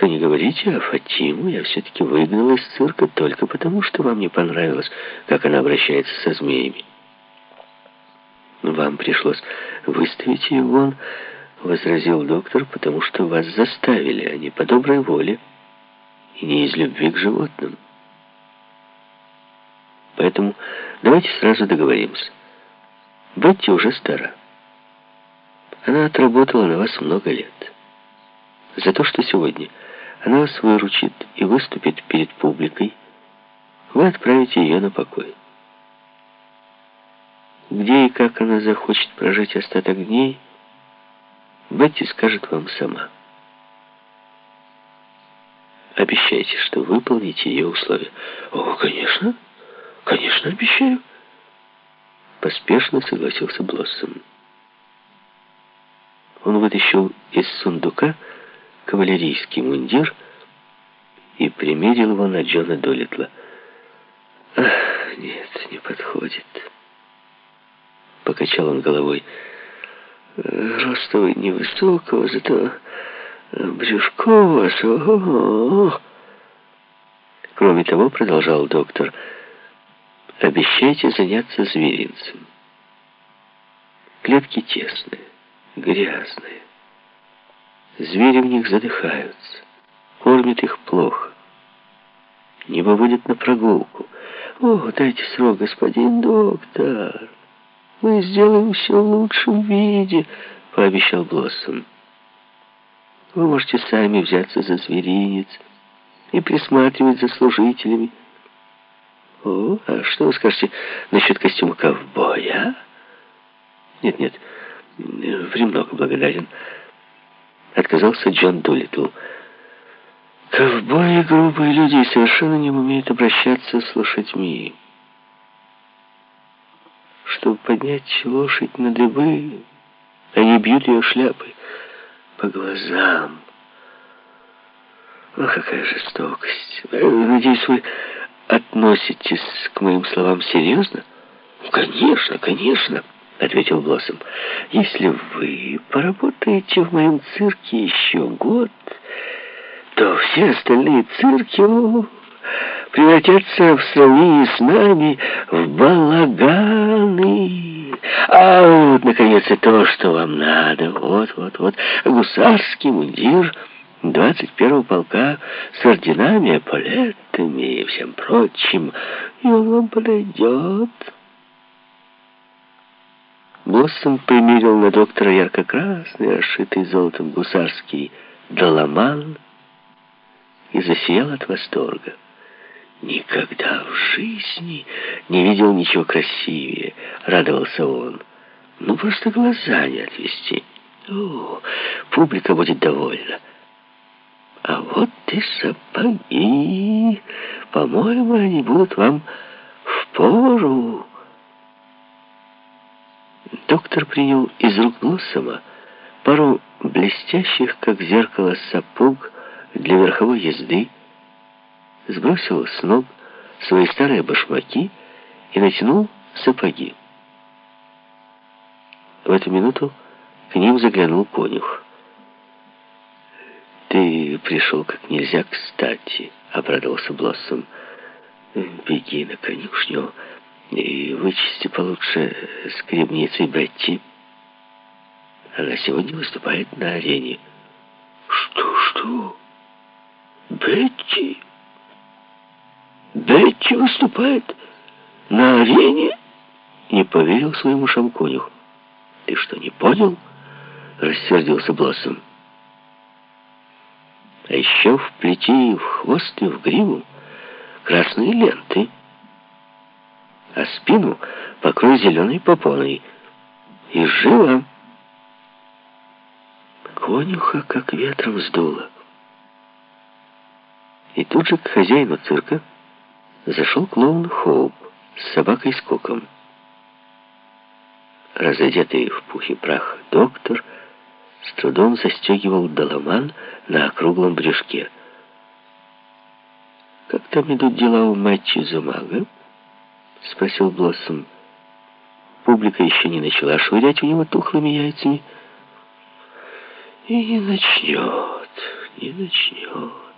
что не говорите, а Фатиму я все-таки выгнал из цирка только потому, что вам не понравилось, как она обращается со змеями. Вам пришлось выставить ее вон, возразил доктор, потому что вас заставили, а не по доброй воле и не из любви к животным. Поэтому давайте сразу договоримся. Бетти уже стара. Она отработала на вас много лет. За то, что сегодня она вас выручит и выступит перед публикой, вы отправите ее на покой. Где и как она захочет прожить остаток дней, Бетти скажет вам сама. Обещайте, что выполните ее условия. О, конечно, конечно, обещаю. Поспешно согласился Блоссом. Он вытащил из сундука кавалерийский мундир и примерил его на Джона Долитла. «Ах, нет, не подходит». Покачал он головой. «Роста вы невысокого, зато брюшко у -о -о. Кроме того, продолжал доктор, обещайте заняться зверинцем. Клетки тесные, грязные. Звери в них задыхаются, кормят их плохо, не выводят на прогулку. О, дайте срок, господин доктор. Мы сделаем все в лучшем виде, пообещал Блоссом. Вы можете сами взяться за зверинец и присматривать за служителями. О, а что вы скажете насчет костюма ковбоя? Нет, нет, премного благодарен. Отказался Джон Дулитл. Ковбои грубые люди и совершенно не умеют обращаться с лошадьми. Чтобы поднять лошадь на дыбы, они бьют ее шляпой по глазам. Ох, какая жестокость. Надеюсь, вы относитесь к моим словам серьезно? Конечно, конечно ответил Блоссом. «Если вы поработаете в моем цирке еще год, то все остальные цирки о, превратятся в сравнении с нами в балаганы. А вот, наконец, и то, что вам надо. Вот, вот, вот, гусарский мундир» 21-го полка с орденами, эполетами и всем прочим, и он вам подойдет». Блоссом примерил на доктора ярко-красный, расшитый золотом гусарский доломан и засиял от восторга. Никогда в жизни не видел ничего красивее, радовался он. Ну, просто глаза не отвести. О, публика будет довольна. А вот и сапоги. По-моему, они будут вам в пору. Доктор принял из рук Блоссома пару блестящих, как зеркало, сапог для верховой езды, сбросил с ног свои старые башмаки и натянул сапоги. В эту минуту к ним заглянул конюх. «Ты пришел как нельзя кстати», — обрадовался Блоссом. «Беги на конюшню». И вычисти получше скребницей Бетти. Она сегодня выступает на арене. Что, что? Бетти? Бетти выступает на арене? Не поверил своему шамконю. Ты что, не понял? Рассердился Блоссом. А еще вплети в хвост и в гриву красные ленты — а спину покрой зеленой попоной. И живо. Конюха как ветром сдуло. И тут же к хозяину цирка зашел клоун Хоуп с собакой Скоком. Разодетый в пух и прах доктор с трудом застегивал доломан на округлом брюшке. «Как там идут дела у Мэтчи Зумага?» — спросил Блоссом. Публика еще не начала швырять у него тухлыми яйцами. «И не начнет, не начнет.